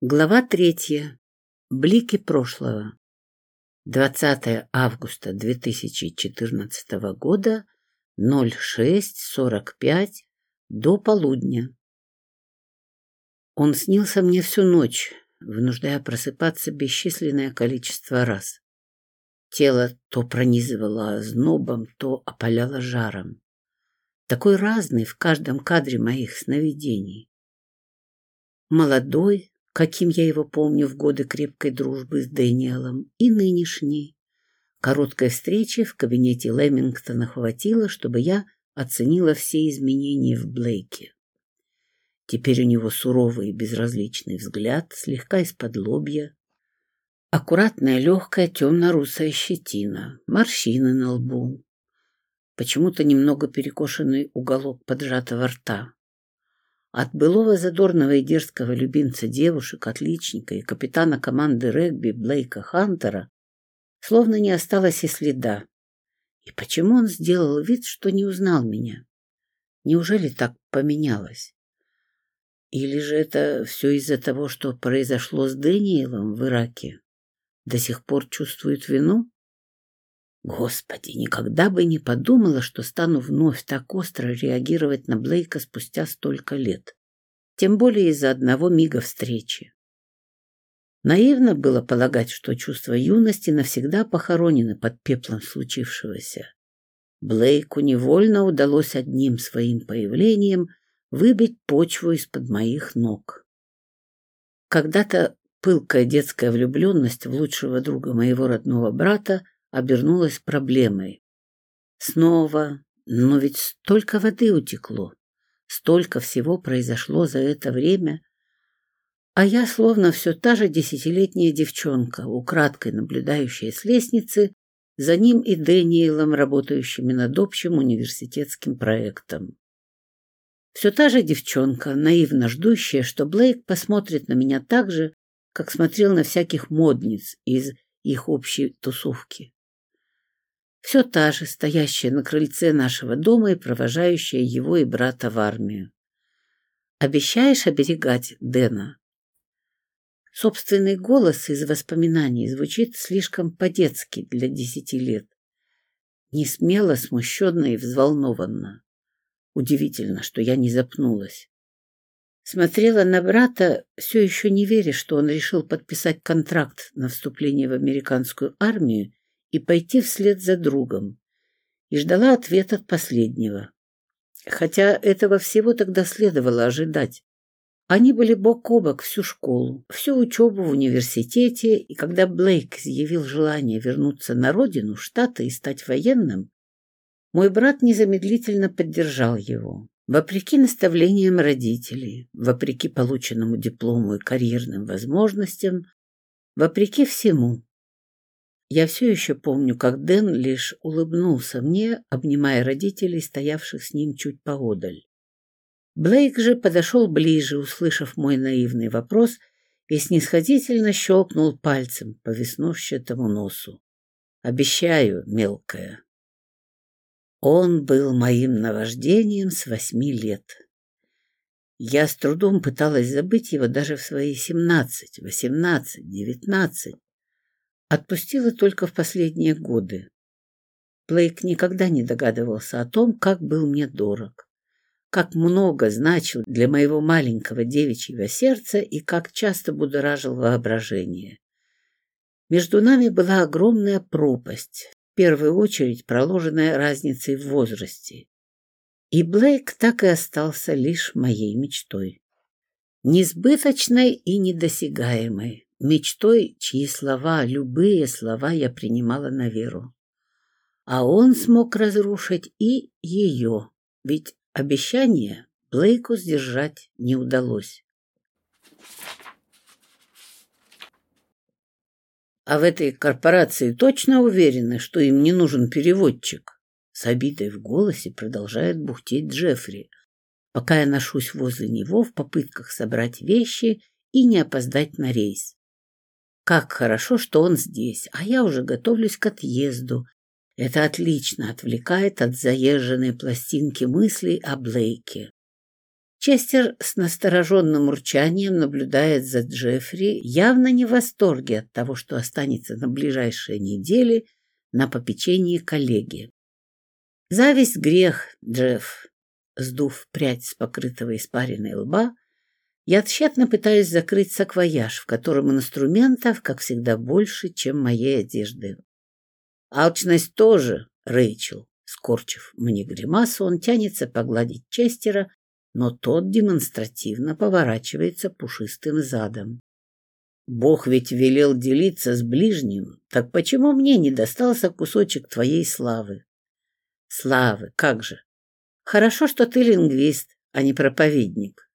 Глава третья. Блики прошлого. 20 августа 2014 года, 06.45 до полудня. Он снился мне всю ночь, вынуждая просыпаться бесчисленное количество раз. Тело то пронизывало ознобом, то опаляло жаром. Такой разный в каждом кадре моих сновидений. Молодой, каким я его помню в годы крепкой дружбы с Дэниелом, и нынешней. Короткой встречи в кабинете Лемингтона хватило, чтобы я оценила все изменения в Блейке. Теперь у него суровый и безразличный взгляд, слегка из-под лобья, аккуратная легкая темно-русая щетина, морщины на лбу, почему-то немного перекошенный уголок поджатого рта. От былого задорного и дерзкого любимца девушек, отличника и капитана команды регби Блейка Хантера словно не осталось и следа. И почему он сделал вид, что не узнал меня? Неужели так поменялось? Или же это все из-за того, что произошло с Дэниелом в Ираке? До сих пор чувствует вину? Господи, никогда бы не подумала, что стану вновь так остро реагировать на Блейка спустя столько лет. Тем более из-за одного мига встречи. Наивно было полагать, что чувство юности навсегда похоронены под пеплом случившегося. Блейку невольно удалось одним своим появлением выбить почву из-под моих ног. Когда-то пылкая детская влюбленность в лучшего друга моего родного брата обернулась проблемой. Снова, но ведь столько воды утекло, столько всего произошло за это время, а я словно все та же десятилетняя девчонка, украдкой наблюдающая с лестницы за ним и Дэниелом, работающими над общим университетским проектом. Все та же девчонка, наивно ждущая, что Блейк посмотрит на меня так же, как смотрел на всяких модниц из их общей тусовки. Все та же, стоящая на крыльце нашего дома и провожающая его и брата в армию. Обещаешь оберегать Дэна? Собственный голос из воспоминаний звучит слишком по-детски для десяти лет. Не смело, смущенно и взволнованно. Удивительно, что я не запнулась. Смотрела на брата, все еще не веря, что он решил подписать контракт на вступление в американскую армию и пойти вслед за другом, и ждала ответа от последнего. Хотя этого всего тогда следовало ожидать. Они были бок о бок всю школу, всю учебу в университете, и когда Блейк изъявил желание вернуться на родину, в Штаты и стать военным, мой брат незамедлительно поддержал его. Вопреки наставлениям родителей, вопреки полученному диплому и карьерным возможностям, вопреки всему, я все еще помню, как Дэн лишь улыбнулся мне, обнимая родителей, стоявших с ним чуть поодаль. Блейк же подошел ближе, услышав мой наивный вопрос, и снисходительно щелкнул пальцем по веснушчатому носу. «Обещаю, мелкая». Он был моим наваждением с восьми лет. Я с трудом пыталась забыть его даже в свои семнадцать, восемнадцать, девятнадцать. Отпустила только в последние годы. Блейк никогда не догадывался о том, как был мне дорог, как много значил для моего маленького девичьего сердца и как часто будоражил воображение. Между нами была огромная пропасть, в первую очередь проложенная разницей в возрасте. И Блейк так и остался лишь моей мечтой. Несбыточной и недосягаемой, мечтой, чьи слова, любые слова я принимала на веру. А он смог разрушить и ее, ведь обещание Блейку сдержать не удалось. А в этой корпорации точно уверены, что им не нужен переводчик? С обидой в голосе продолжает бухтеть Джеффри, пока я ношусь возле него в попытках собрать вещи и не опоздать на рейс. Как хорошо, что он здесь, а я уже готовлюсь к отъезду. Это отлично отвлекает от заезженной пластинки мыслей о Блейке. Честер с настороженным урчанием наблюдает за Джеффри, явно не в восторге от того, что останется на ближайшие недели на попечении коллеги. Зависть — грех, Джефф. Сдув прядь с покрытого испаренной лба, я тщетно пытаюсь закрыть саквояж, в котором инструментов, как всегда, больше, чем моей одежды. Алчность тоже, Рэйчел. Скорчив мне гримасу, он тянется погладить Честера, но тот демонстративно поворачивается пушистым задом. Бог ведь велел делиться с ближним, так почему мне не достался кусочек твоей славы? Славы, как же! Хорошо, что ты лингвист, а не проповедник.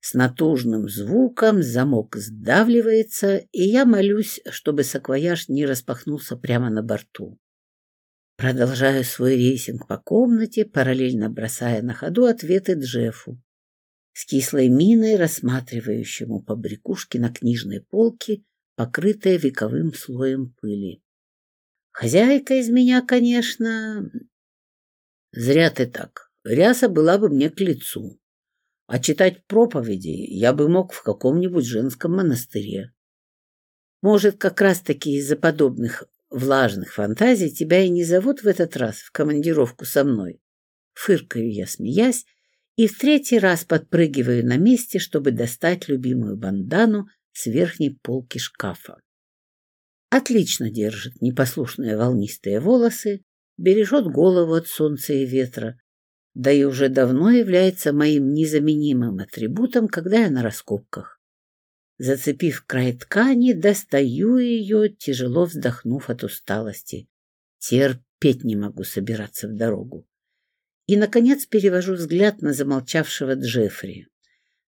С натужным звуком замок сдавливается, и я молюсь, чтобы саквояж не распахнулся прямо на борту. Продолжаю свой рейсинг по комнате, параллельно бросая на ходу ответы Джеффу, с кислой миной рассматривающему побрякушки на книжной полке, покрытые вековым слоем пыли. Хозяйка из меня, конечно, Зря ты так. Ряса была бы мне к лицу. А читать проповеди я бы мог в каком-нибудь женском монастыре. Может, как раз-таки из-за подобных влажных фантазий тебя и не зовут в этот раз в командировку со мной. Фыркаю я, смеясь, и в третий раз подпрыгиваю на месте, чтобы достать любимую бандану с верхней полки шкафа. Отлично держит непослушные волнистые волосы, бережет голову от солнца и ветра, да и уже давно является моим незаменимым атрибутом, когда я на раскопках. Зацепив край ткани, достаю ее, тяжело вздохнув от усталости. Терпеть не могу собираться в дорогу. И, наконец, перевожу взгляд на замолчавшего Джеффри,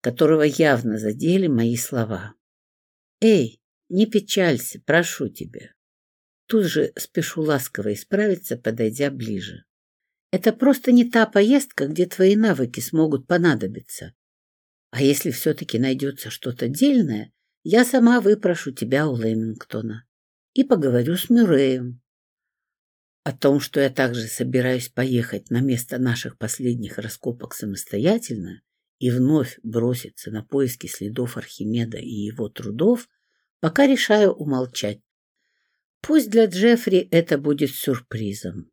которого явно задели мои слова. «Эй, не печалься, прошу тебя. Тут же спешу ласково исправиться, подойдя ближе. Это просто не та поездка, где твои навыки смогут понадобиться. А если все-таки найдется что-то дельное, я сама выпрошу тебя у Лемингтона и поговорю с Мюрреем. О том, что я также собираюсь поехать на место наших последних раскопок самостоятельно и вновь броситься на поиски следов Архимеда и его трудов, пока решаю умолчать. Пусть для Джеффри это будет сюрпризом.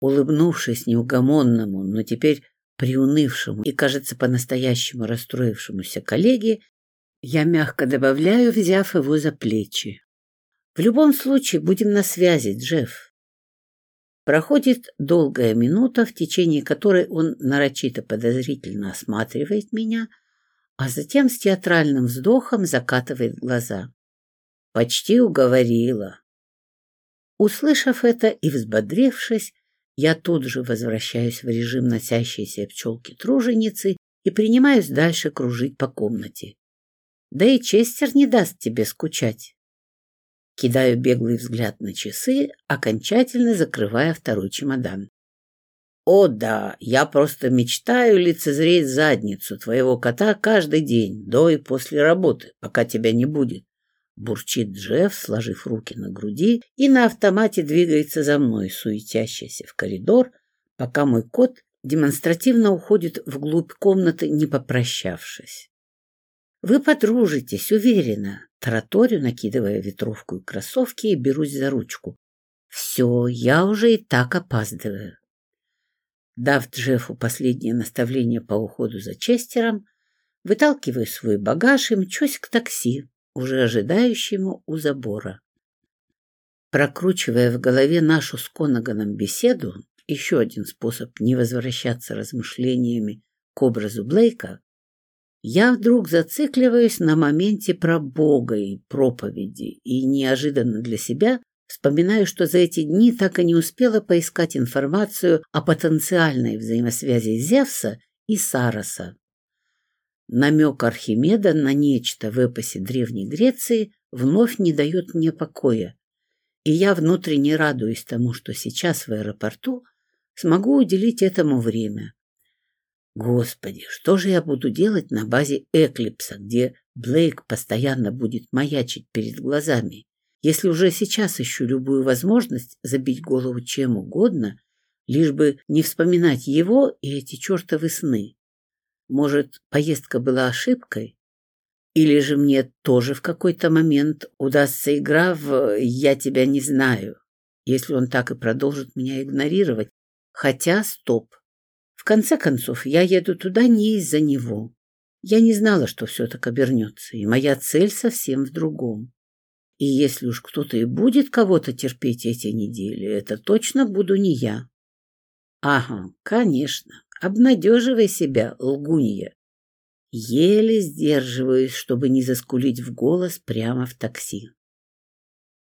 Улыбнувшись неугомонному, но теперь приунывшему и, кажется, по-настоящему расстроившемуся коллеге, я мягко добавляю, взяв его за плечи. В любом случае будем на связи, Джефф. Проходит долгая минута, в течение которой он нарочито подозрительно осматривает меня, а затем с театральным вздохом закатывает глаза. Почти уговорила. Услышав это и взбодрившись, я тут же возвращаюсь в режим носящейся пчелки-труженицы и принимаюсь дальше кружить по комнате. Да и Честер не даст тебе скучать. Кидаю беглый взгляд на часы, окончательно закрывая второй чемодан. О да, я просто мечтаю лицезреть задницу твоего кота каждый день, до и после работы, пока тебя не будет. Бурчит Джефф, сложив руки на груди, и на автомате двигается за мной, суетящийся в коридор, пока мой кот демонстративно уходит вглубь комнаты, не попрощавшись. «Вы подружитесь, уверена», — тараторю, накидывая ветровку и кроссовки, и берусь за ручку. «Все, я уже и так опаздываю». Дав Джеффу последнее наставление по уходу за Честером, выталкиваю свой багаж и мчусь к такси, уже ожидающему у забора. Прокручивая в голове нашу с Конаганом беседу, еще один способ не возвращаться размышлениями к образу Блейка, я вдруг зацикливаюсь на моменте про Бога и проповеди и неожиданно для себя вспоминаю, что за эти дни так и не успела поискать информацию о потенциальной взаимосвязи Зевса и Сароса. Намек Архимеда на нечто в эпосе Древней Греции вновь не дает мне покоя, и я внутренне радуюсь тому, что сейчас в аэропорту смогу уделить этому время. Господи, что же я буду делать на базе Эклипса, где Блейк постоянно будет маячить перед глазами, если уже сейчас ищу любую возможность забить голову чем угодно, лишь бы не вспоминать его и эти чертовы сны? Может, поездка была ошибкой? Или же мне тоже в какой-то момент удастся игра в «я тебя не знаю», если он так и продолжит меня игнорировать? Хотя, стоп. В конце концов, я еду туда не из-за него. Я не знала, что все так обернется, и моя цель совсем в другом. И если уж кто-то и будет кого-то терпеть эти недели, это точно буду не я. Ага, конечно, обнадеживай себя, лгунья. Еле сдерживаюсь, чтобы не заскулить в голос прямо в такси.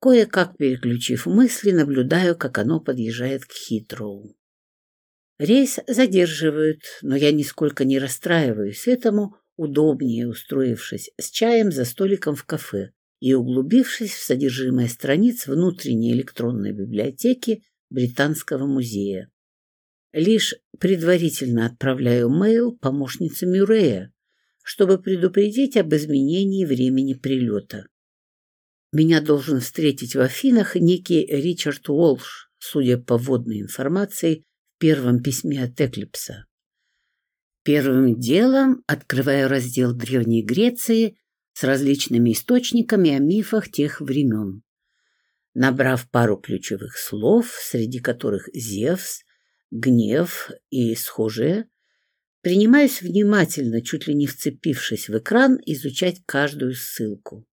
Кое-как переключив мысли, наблюдаю, как оно подъезжает к Хитроу. Рейс задерживают, но я нисколько не расстраиваюсь этому, удобнее устроившись с чаем за столиком в кафе и углубившись в содержимое страниц внутренней электронной библиотеки Британского музея. Лишь предварительно отправляю мейл помощнице Мюррея, чтобы предупредить об изменении времени прилета. Меня должен встретить в Афинах некий Ричард Уолш, судя по вводной информации в первом письме от Эклипса. Первым делом открываю раздел Древней Греции с различными источниками о мифах тех времен. Набрав пару ключевых слов, среди которых Зевс, гнев и схожие, принимаюсь внимательно, чуть ли не вцепившись в экран, изучать каждую ссылку.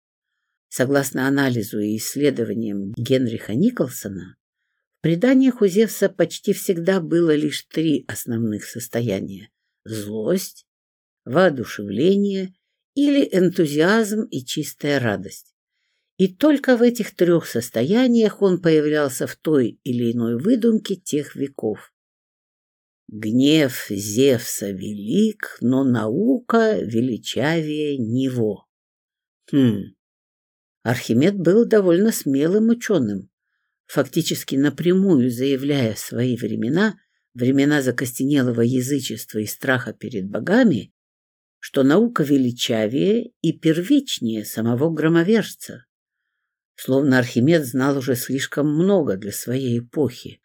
Согласно анализу и исследованиям Генриха Николсона, в преданиях у Зевса почти всегда было лишь три основных состояния злость, воодушевление или энтузиазм и чистая радость. И только в этих трех состояниях он появлялся в той или иной выдумке тех веков. Гнев Зевса велик, но наука величавее него. Хм. Архимед был довольно смелым ученым, фактически напрямую заявляя в свои времена – времена закостенелого язычества и страха перед богами, что наука величавее и первичнее самого громовержца. Словно Архимед знал уже слишком много для своей эпохи.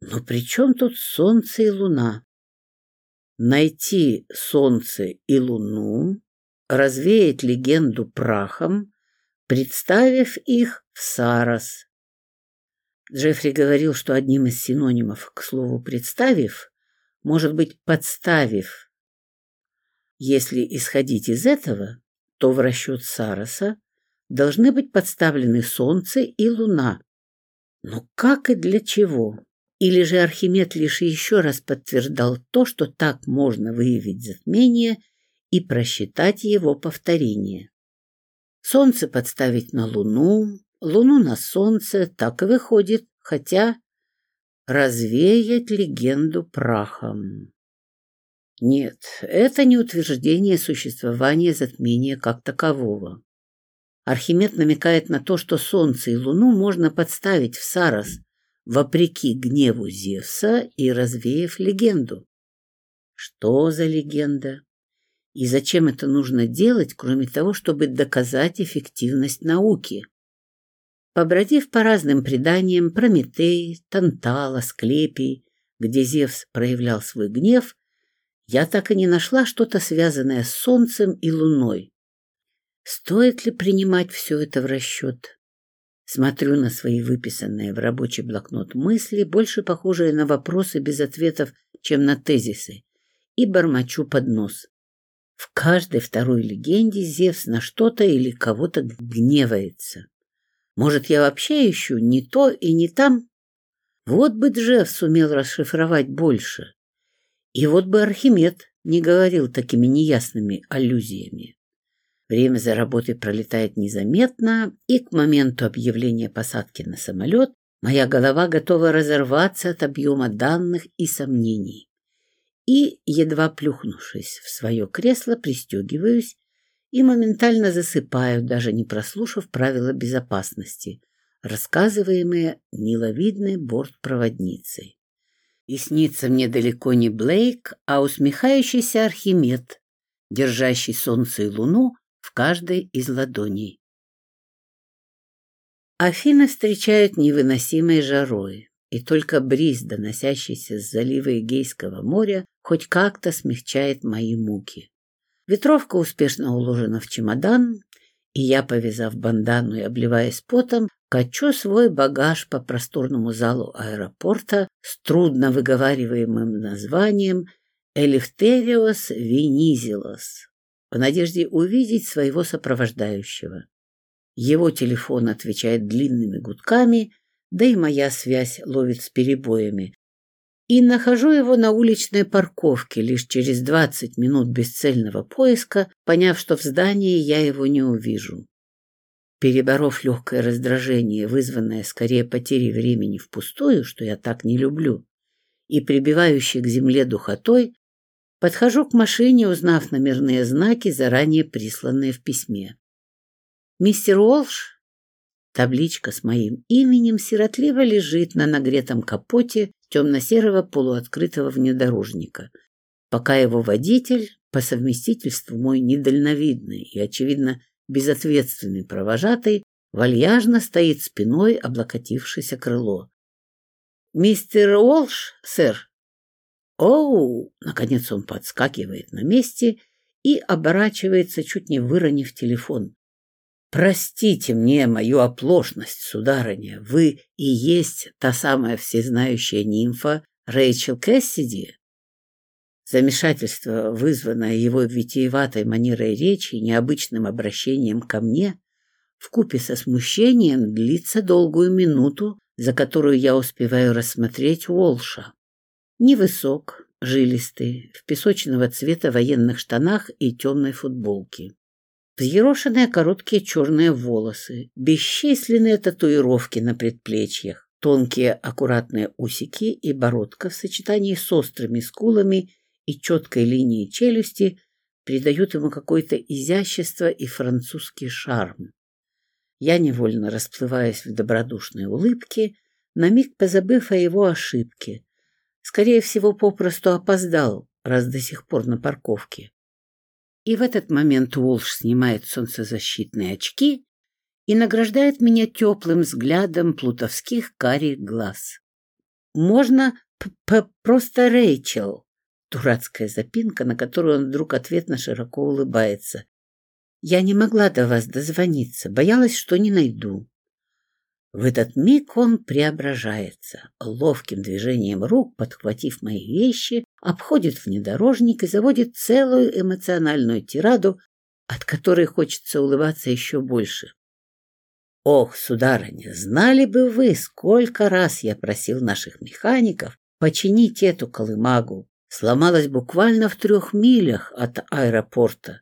Но при чем тут солнце и луна? Найти солнце и луну, развеять легенду прахом, представив их в Сарас, Джеффри говорил, что одним из синонимов, к слову, представив, может быть подставив. Если исходить из этого, то в расчет Сароса должны быть подставлены Солнце и Луна. Но как и для чего? Или же Архимед лишь еще раз подтверждал то, что так можно выявить затмение и просчитать его повторение. Солнце подставить на Луну, Луну на солнце, так и выходит, хотя развеять легенду прахом. Нет, это не утверждение существования затмения как такового. Архимед намекает на то, что Солнце и Луну можно подставить в Сарос, вопреки гневу Зевса и развеяв легенду. Что за легенда? И зачем это нужно делать, кроме того, чтобы доказать эффективность науки? Побродив по разным преданиям Прометей, Тантала, Склепий, где Зевс проявлял свой гнев, я так и не нашла что-то связанное с Солнцем и Луной. Стоит ли принимать все это в расчет? Смотрю на свои выписанные в рабочий блокнот мысли, больше похожие на вопросы без ответов, чем на тезисы, и бормочу под нос. В каждой второй легенде Зевс на что-то или кого-то гневается. Может, я вообще ищу не то и не там? Вот бы Джефф сумел расшифровать больше. И вот бы Архимед не говорил такими неясными аллюзиями. Время за работой пролетает незаметно, и к моменту объявления посадки на самолет моя голова готова разорваться от объема данных и сомнений. И, едва плюхнувшись в свое кресло, пристегиваюсь и моментально засыпают, даже не прослушав правила безопасности, рассказываемые миловидной бортпроводницей. И снится мне далеко не Блейк, а усмехающийся Архимед, держащий солнце и луну в каждой из ладоней. Афины встречают невыносимой жарой, и только бриз, доносящийся с залива Эгейского моря, хоть как-то смягчает мои муки. Ветровка успешно уложена в чемодан, и я, повязав бандану и обливаясь потом, качу свой багаж по просторному залу аэропорта с трудно выговариваемым названием Элифтериос Венизилос в надежде увидеть своего сопровождающего. Его телефон отвечает длинными гудками, да и моя связь ловит с перебоями. И нахожу его на уличной парковке лишь через 20 минут бесцельного поиска, поняв, что в здании я его не увижу. Переборов легкое раздражение, вызванное скорее потерей времени впустую, что я так не люблю, и прибивающей к земле духотой, подхожу к машине, узнав номерные знаки, заранее присланные в письме. «Мистер Уолш?» Табличка с моим именем сиротливо лежит на нагретом капоте темно-серого полуоткрытого внедорожника, пока его водитель, по совместительству мой недальновидный и, очевидно, безответственный провожатый, вальяжно стоит спиной, облокотившись крыло. «Мистер Уолш, сэр?» «Оу!» — наконец он подскакивает на месте и оборачивается, чуть не выронив телефон. Простите мне мою оплошность, сударыня, вы и есть та самая всезнающая нимфа Рэйчел Кэссиди? Замешательство, вызванное его витиеватой манерой речи и необычным обращением ко мне, вкупе со смущением длится долгую минуту, за которую я успеваю рассмотреть Уолша. Невысок, жилистый, в песочного цвета военных штанах и темной футболке. Взъерошенные короткие черные волосы, бесчисленные татуировки на предплечьях, тонкие аккуратные усики и бородка в сочетании с острыми скулами и четкой линией челюсти придают ему какое-то изящество и французский шарм. Я невольно расплываюсь в добродушной улыбке, на миг позабыв о его ошибке. Скорее всего, попросту опоздал, раз до сих пор на парковке. И в этот момент Уолш снимает солнцезащитные очки и награждает меня теплым взглядом плутовских карих глаз. «Можно п -п просто Рэйчел?» Дурацкая запинка, на которую он вдруг ответно широко улыбается. «Я не могла до вас дозвониться, боялась, что не найду». В этот миг он преображается, ловким движением рук, подхватив мои вещи, обходит внедорожник и заводит целую эмоциональную тираду, от которой хочется улыбаться еще больше. Ох, сударыня, знали бы вы, сколько раз я просил наших механиков починить эту колымагу. Сломалась буквально в трех милях от аэропорта.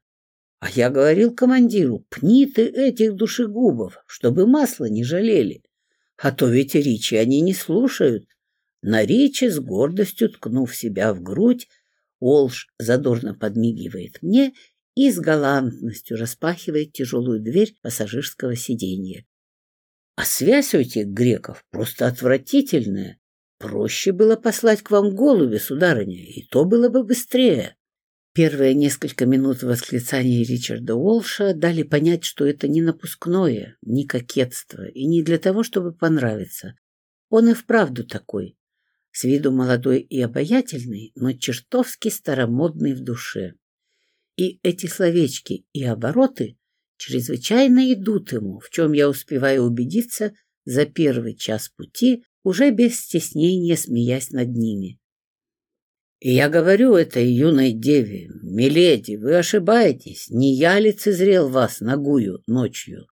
А я говорил командиру, пни ты этих душегубов, чтобы масла не жалели. А то ведь Ричи они не слушают. На Ричи с гордостью ткнув себя в грудь, Олш задорно подмигивает мне и с галантностью распахивает тяжелую дверь пассажирского сиденья. А связь у этих греков просто отвратительная. Проще было послать к вам голубя, сударыня, и то было бы быстрее. Первые несколько минут восклицаний Ричарда Уолша дали понять, что это не напускное, не кокетство и не для того, чтобы понравиться. Он и вправду такой. С виду молодой и обаятельный, но чертовски старомодный в душе. И эти словечки и обороты чрезвычайно идут ему, в чем я успеваю убедиться за первый час пути, уже без стеснения смеясь над ними. И я говорю этой юной деве, миледи, вы ошибаетесь, не я лицезрел вас ногую ночью.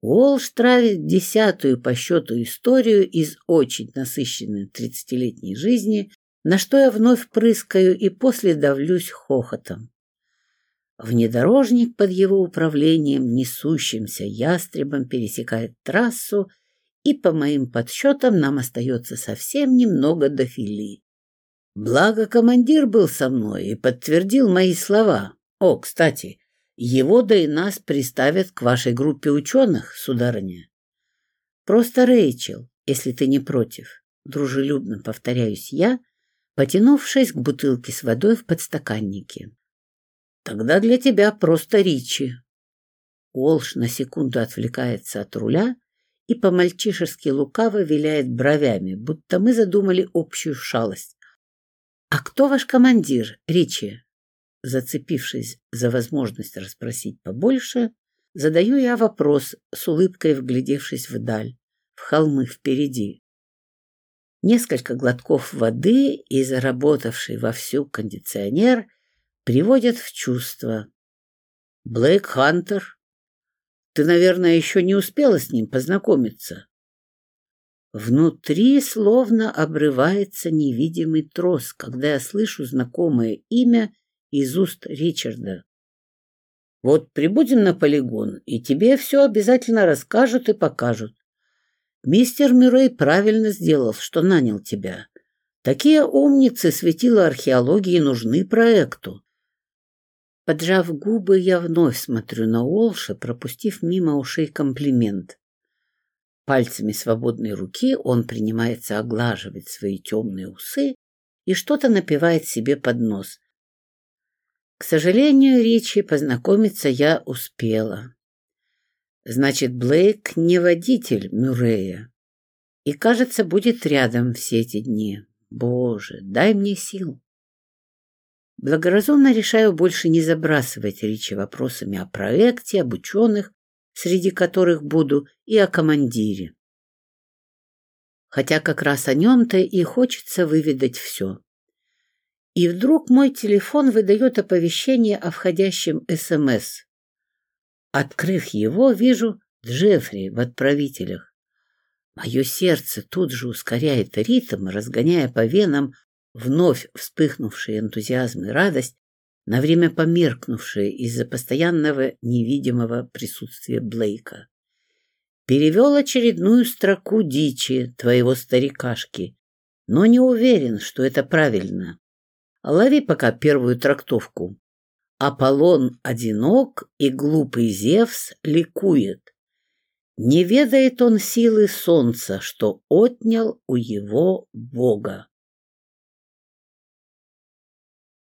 Уолш травит десятую по счету историю из очень насыщенной тридцатилетней жизни, на что я вновь прыскаю и после давлюсь хохотом. Внедорожник под его управлением, несущимся ястребом, пересекает трассу, и, по моим подсчетам, нам остается совсем немного до фили. Благо командир был со мной и подтвердил мои слова. О, кстати, его да и нас приставят к вашей группе ученых, сударыня. Просто Рэйчел, если ты не против, дружелюбно повторяюсь я, потянувшись к бутылке с водой в подстаканнике. Тогда для тебя просто Ричи. Уолш на секунду отвлекается от руля и по-мальчишески лукаво виляет бровями, будто мы задумали общую шалость. «А кто ваш командир, Ричи?» Зацепившись за возможность расспросить побольше, задаю я вопрос, с улыбкой вглядевшись вдаль, в холмы впереди. Несколько глотков воды и заработавший вовсю кондиционер приводят в чувство. Блэк Хантер. Ты, наверное, еще не успела с ним познакомиться. Внутри словно обрывается невидимый трос, когда я слышу знакомое имя из уст Ричарда. Вот прибудем на полигон, и тебе все обязательно расскажут и покажут. Мистер Мюррей правильно сделал, что нанял тебя. Такие умницы светила археологии нужны проекту. Поджав губы, я вновь смотрю на Олша, пропустив мимо ушей комплимент. Пальцами свободной руки он принимается оглаживать свои темные усы и что-то напевает себе под нос. К сожалению, Ричи, познакомиться я успела. Значит, Блейк не водитель Мюррея. И, кажется, будет рядом все эти дни. Боже, дай мне сил. Благоразумно решаю больше не забрасывать Ричи вопросами о проекте, об ученых, среди которых буду, и о командире. Хотя как раз о нем-то и хочется выведать все. И вдруг мой телефон выдает оповещение о входящем СМС. Открыв его, вижу Джеффри в отправителях. Мое сердце тут же ускоряет ритм, разгоняя по венам вновь вспыхнувший энтузиазм и радость, на время померкнувшие из-за постоянного невидимого присутствия Блейка. Перевел очередную строку дичи твоего старикашки, но не уверен, что это правильно. Лови пока первую трактовку. Аполлон одинок, и глупый Зевс ликует. Не ведает он силы солнца, что отнял у его бога.